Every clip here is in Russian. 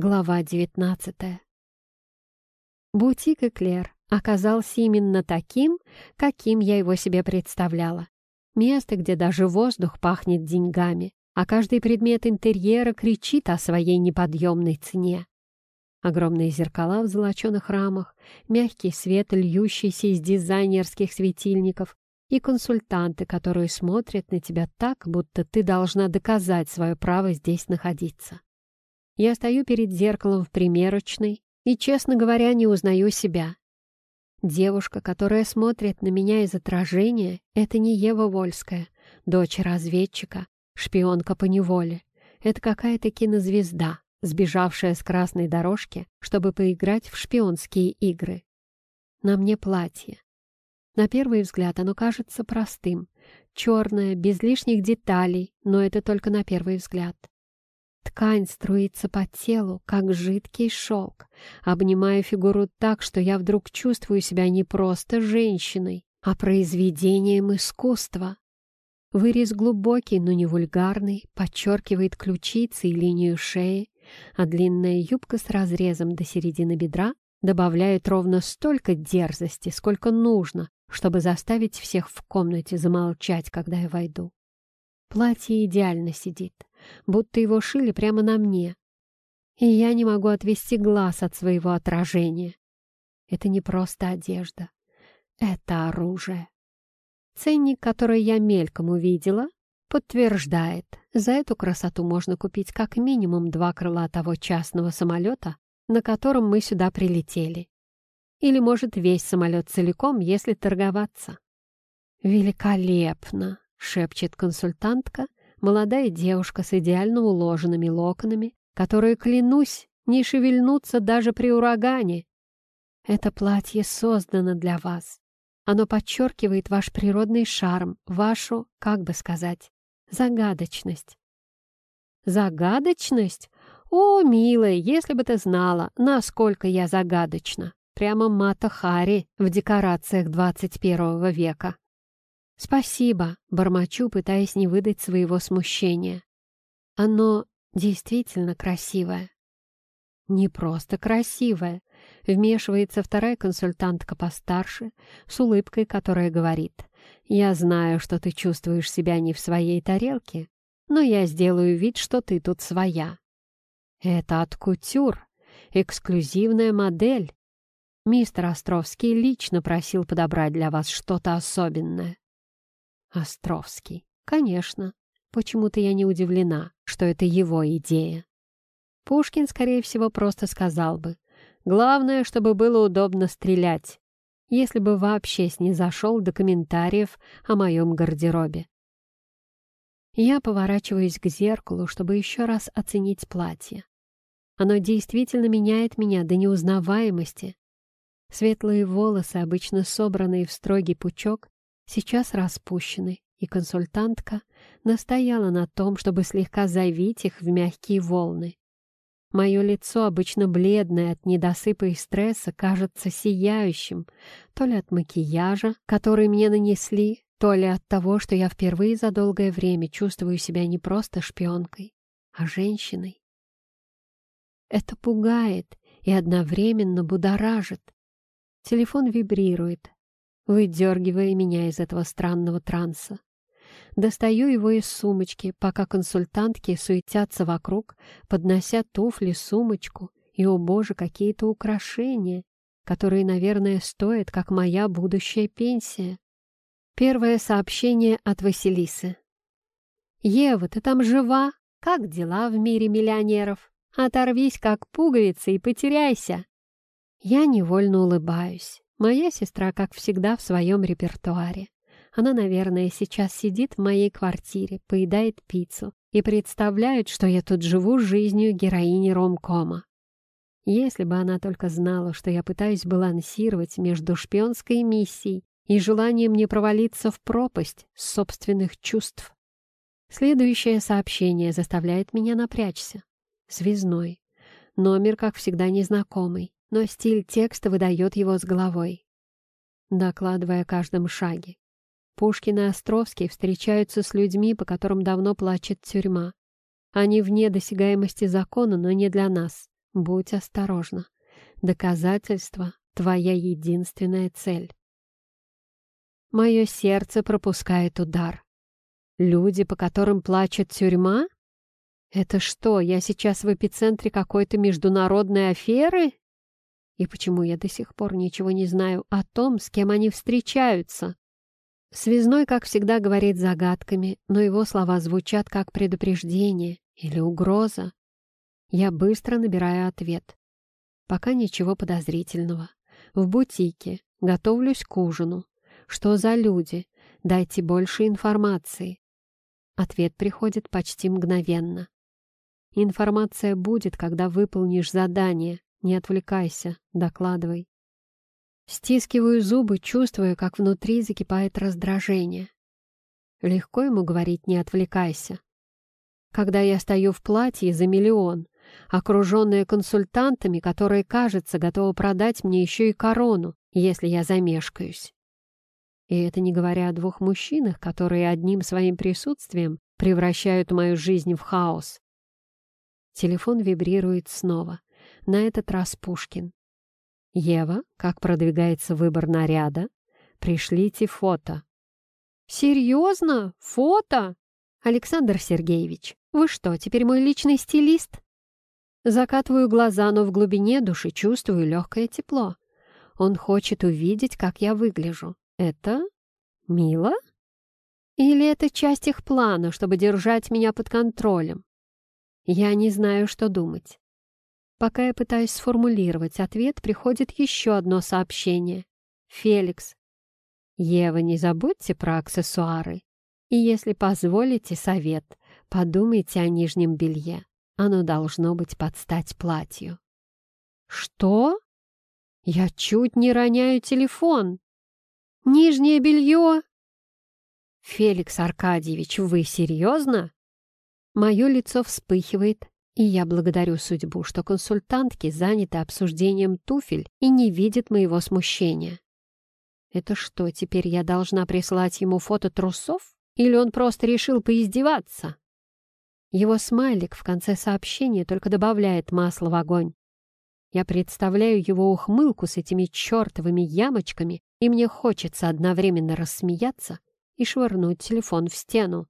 Глава 19 Бутик Эклер оказался именно таким, каким я его себе представляла. Место, где даже воздух пахнет деньгами, а каждый предмет интерьера кричит о своей неподъемной цене. Огромные зеркала в золоченых рамах, мягкий свет, льющийся из дизайнерских светильников, и консультанты, которые смотрят на тебя так, будто ты должна доказать свое право здесь находиться. Я стою перед зеркалом в примерочной и, честно говоря, не узнаю себя. Девушка, которая смотрит на меня из отражения, это не Ева Вольская, дочь разведчика, шпионка по неволе. Это какая-то кинозвезда, сбежавшая с красной дорожки, чтобы поиграть в шпионские игры. На мне платье. На первый взгляд оно кажется простым. Черное, без лишних деталей, но это только на первый взгляд. Ткань струится по телу, как жидкий шелк, обнимая фигуру так, что я вдруг чувствую себя не просто женщиной, а произведением искусства. Вырез глубокий, но не вульгарный, подчеркивает ключицы и линию шеи, а длинная юбка с разрезом до середины бедра добавляет ровно столько дерзости, сколько нужно, чтобы заставить всех в комнате замолчать, когда я войду. Платье идеально сидит будто его шили прямо на мне. И я не могу отвести глаз от своего отражения. Это не просто одежда. Это оружие. Ценник, который я мельком увидела, подтверждает, за эту красоту можно купить как минимум два крыла того частного самолета, на котором мы сюда прилетели. Или, может, весь самолет целиком, если торговаться. «Великолепно!» — шепчет консультантка молодая девушка с идеально уложенными локонами, которые, клянусь, не шевельнутся даже при урагане. Это платье создано для вас. Оно подчеркивает ваш природный шарм, вашу, как бы сказать, загадочность. Загадочность? О, милая, если бы ты знала, насколько я загадочна. Прямо Мата Хари в декорациях 21 века. «Спасибо», — бормочу, пытаясь не выдать своего смущения. «Оно действительно красивое». «Не просто красивое», — вмешивается вторая консультантка постарше, с улыбкой, которая говорит. «Я знаю, что ты чувствуешь себя не в своей тарелке, но я сделаю вид, что ты тут своя». «Это от кутюр, эксклюзивная модель. Мистер Островский лично просил подобрать для вас что-то особенное». Островский. Конечно. Почему-то я не удивлена, что это его идея. Пушкин, скорее всего, просто сказал бы. Главное, чтобы было удобно стрелять, если бы вообще снизошел до комментариев о моем гардеробе. Я поворачиваюсь к зеркалу, чтобы еще раз оценить платье. Оно действительно меняет меня до неузнаваемости. Светлые волосы, обычно собранные в строгий пучок, сейчас распущены, и консультантка настояла на том, чтобы слегка завить их в мягкие волны. Мое лицо, обычно бледное от недосыпа и стресса, кажется сияющим, то ли от макияжа, который мне нанесли, то ли от того, что я впервые за долгое время чувствую себя не просто шпионкой, а женщиной. Это пугает и одновременно будоражит. Телефон вибрирует, выдергивая меня из этого странного транса. Достаю его из сумочки, пока консультантки суетятся вокруг, поднося туфли, сумочку и, о боже, какие-то украшения, которые, наверное, стоят, как моя будущая пенсия. Первое сообщение от Василисы. «Ева, ты там жива? Как дела в мире миллионеров? Оторвись, как пуговица, и потеряйся!» Я невольно улыбаюсь. Моя сестра, как всегда, в своем репертуаре. Она, наверное, сейчас сидит в моей квартире, поедает пиццу и представляет, что я тут живу жизнью героини ромкома. Если бы она только знала, что я пытаюсь балансировать между шпионской миссией и желанием не провалиться в пропасть собственных чувств. Следующее сообщение заставляет меня напрячься. Связной. Номер, как всегда, незнакомый но стиль текста выдает его с головой. Докладывая о каждом шаге. Пушкин и Островский встречаются с людьми, по которым давно плачет тюрьма. Они вне досягаемости закона, но не для нас. Будь осторожна. Доказательство — твоя единственная цель. Мое сердце пропускает удар. Люди, по которым плачет тюрьма? Это что, я сейчас в эпицентре какой-то международной аферы? И почему я до сих пор ничего не знаю о том, с кем они встречаются? Связной, как всегда, говорит загадками, но его слова звучат как предупреждение или угроза. Я быстро набираю ответ. Пока ничего подозрительного. В бутике. Готовлюсь к ужину. Что за люди? Дайте больше информации. Ответ приходит почти мгновенно. Информация будет, когда выполнишь задание. Не отвлекайся, докладывай. Стискиваю зубы, чувствуя, как внутри закипает раздражение. Легко ему говорить «не отвлекайся». Когда я стою в платье за миллион, окруженная консультантами, которые, кажется, готовы продать мне еще и корону, если я замешкаюсь. И это не говоря о двух мужчинах, которые одним своим присутствием превращают мою жизнь в хаос. Телефон вибрирует снова. На этот раз Пушкин. «Ева, как продвигается выбор наряда? Пришлите фото». «Серьезно? Фото? Александр Сергеевич, вы что, теперь мой личный стилист?» Закатываю глаза, но в глубине души чувствую легкое тепло. Он хочет увидеть, как я выгляжу. Это мило? Или это часть их плана, чтобы держать меня под контролем? Я не знаю, что думать. Пока я пытаюсь сформулировать ответ, приходит еще одно сообщение. «Феликс, Ева, не забудьте про аксессуары. И если позволите совет, подумайте о нижнем белье. Оно должно быть под стать платью». «Что?» «Я чуть не роняю телефон!» «Нижнее белье!» «Феликс Аркадьевич, вы серьезно?» Мое лицо вспыхивает, и я благодарю судьбу, что консультантки заняты обсуждением туфель и не видят моего смущения. Это что, теперь я должна прислать ему фото трусов? Или он просто решил поиздеваться? Его смайлик в конце сообщения только добавляет масла в огонь. Я представляю его ухмылку с этими чертовыми ямочками, и мне хочется одновременно рассмеяться и швырнуть телефон в стену.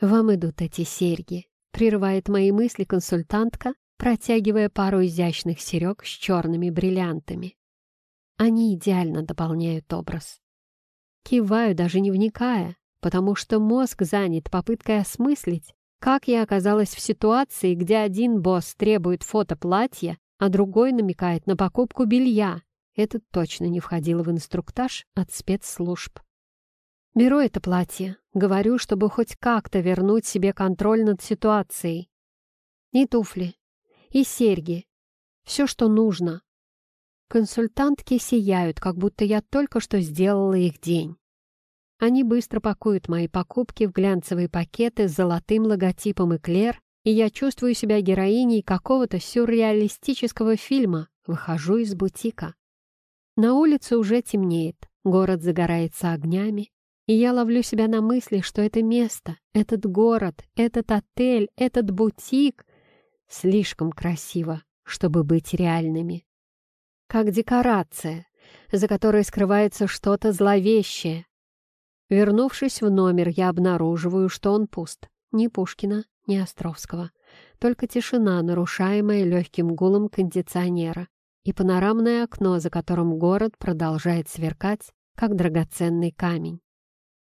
«Вам идут эти серьги», — прерывает мои мысли консультантка, протягивая пару изящных серег с черными бриллиантами. Они идеально дополняют образ. Киваю, даже не вникая, потому что мозг занят попыткой осмыслить, как я оказалась в ситуации, где один босс требует фото платья, а другой намекает на покупку белья. Это точно не входило в инструктаж от спецслужб. Беру это платье, говорю, чтобы хоть как-то вернуть себе контроль над ситуацией. И туфли, и серьги, все, что нужно. Консультантки сияют, как будто я только что сделала их день. Они быстро пакуют мои покупки в глянцевые пакеты с золотым логотипом «Эклер», и я чувствую себя героиней какого-то сюрреалистического фильма, выхожу из бутика. На улице уже темнеет, город загорается огнями, и я ловлю себя на мысли, что это место, этот город, этот отель, этот бутик слишком красиво, чтобы быть реальными. Как декорация, за которой скрывается что-то зловещее. Вернувшись в номер, я обнаруживаю, что он пуст. Ни Пушкина, ни Островского. Только тишина, нарушаемая легким гулом кондиционера, и панорамное окно, за которым город продолжает сверкать, как драгоценный камень.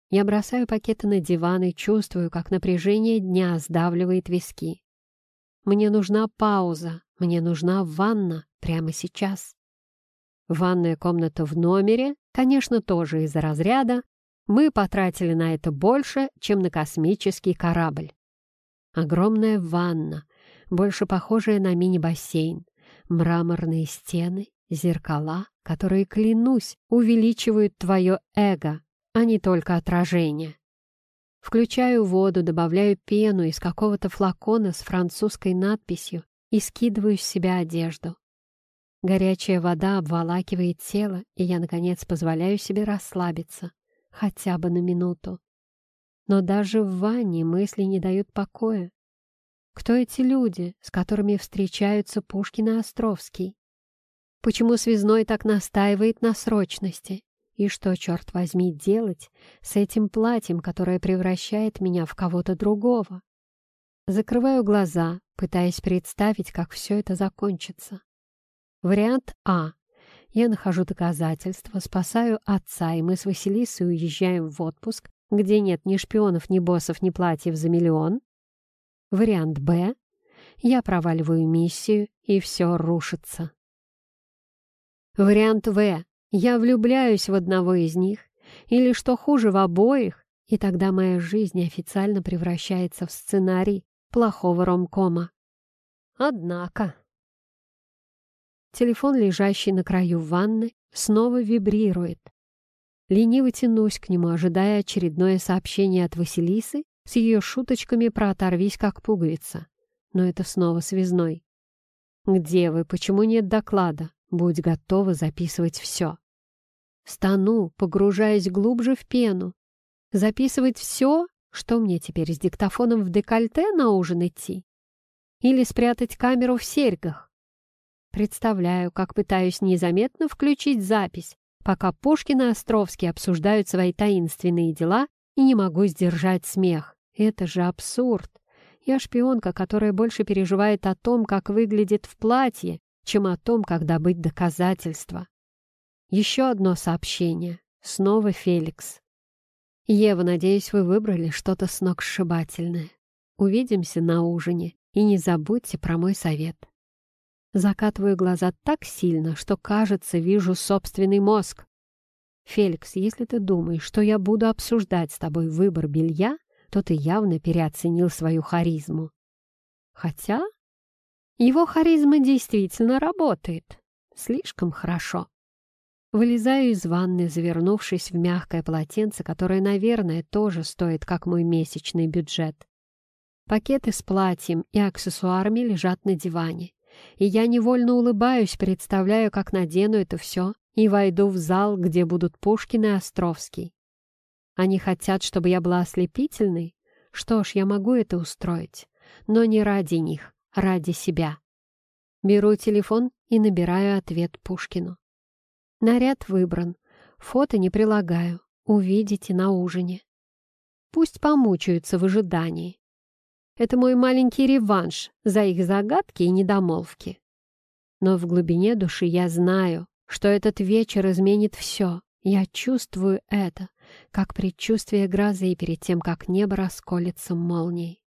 Я бросаю пакеты на диван и чувствую, как напряжение дня сдавливает виски. Мне нужна пауза, мне нужна ванна прямо сейчас. Ванная комната в номере, конечно, тоже из-за разряда. Мы потратили на это больше, чем на космический корабль. Огромная ванна, больше похожая на мини-бассейн, мраморные стены, зеркала, которые, клянусь, увеличивают твое эго, а не только отражение. Включаю воду, добавляю пену из какого-то флакона с французской надписью и скидываю с себя одежду. Горячая вода обволакивает тело, и я, наконец, позволяю себе расслабиться, хотя бы на минуту. Но даже в ванне мысли не дают покоя. Кто эти люди, с которыми встречаются Пушкин и Островский? Почему связной так настаивает на срочности? И что, черт возьми, делать с этим платьем, которое превращает меня в кого-то другого? Закрываю глаза, пытаясь представить, как все это закончится. Вариант А. Я нахожу доказательства, спасаю отца, и мы с Василисой уезжаем в отпуск, где нет ни шпионов, ни боссов, ни платьев за миллион. Вариант Б. Я проваливаю миссию, и все рушится. Вариант В. Я влюбляюсь в одного из них, или, что хуже, в обоих, и тогда моя жизнь официально превращается в сценарий плохого ромкома. Однако... Телефон, лежащий на краю ванны, снова вибрирует. Лениво тянусь к нему, ожидая очередное сообщение от Василисы с ее шуточками про «оторвись, как пуговица». Но это снова связной. «Где вы? Почему нет доклада? Будь готова записывать все». Стану, погружаясь глубже в пену. Записывать все, что мне теперь с диктофоном в декольте на ужин идти? Или спрятать камеру в серьгах? Представляю, как пытаюсь незаметно включить запись, пока Пушкин и Островский обсуждают свои таинственные дела и не могу сдержать смех. Это же абсурд. Я шпионка, которая больше переживает о том, как выглядит в платье, чем о том, как добыть доказательства. Еще одно сообщение. Снова Феликс. «Ева, надеюсь, вы выбрали что-то сногсшибательное. Увидимся на ужине, и не забудьте про мой совет». Закатываю глаза так сильно, что, кажется, вижу собственный мозг. «Феликс, если ты думаешь, что я буду обсуждать с тобой выбор белья, то ты явно переоценил свою харизму». Хотя его харизма действительно работает. Слишком хорошо. Вылезаю из ванны, завернувшись в мягкое полотенце, которое, наверное, тоже стоит, как мой месячный бюджет. Пакеты с платьем и аксессуарами лежат на диване, и я невольно улыбаюсь, представляю, как надену это все и войду в зал, где будут Пушкин и Островский. Они хотят, чтобы я была ослепительной? Что ж, я могу это устроить, но не ради них, ради себя. Беру телефон и набираю ответ Пушкину. Наряд выбран. Фото не прилагаю. Увидите на ужине. Пусть помучаются в ожидании. Это мой маленький реванш за их загадки и недомолвки. Но в глубине души я знаю, что этот вечер изменит все. Я чувствую это, как предчувствие грозы перед тем, как небо расколется молнией.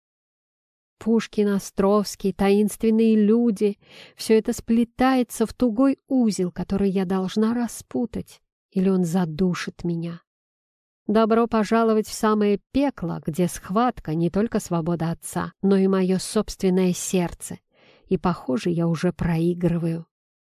Пушкин, Островский, таинственные люди — все это сплетается в тугой узел, который я должна распутать, или он задушит меня. Добро пожаловать в самое пекло, где схватка не только свобода отца, но и мое собственное сердце. И, похоже, я уже проигрываю.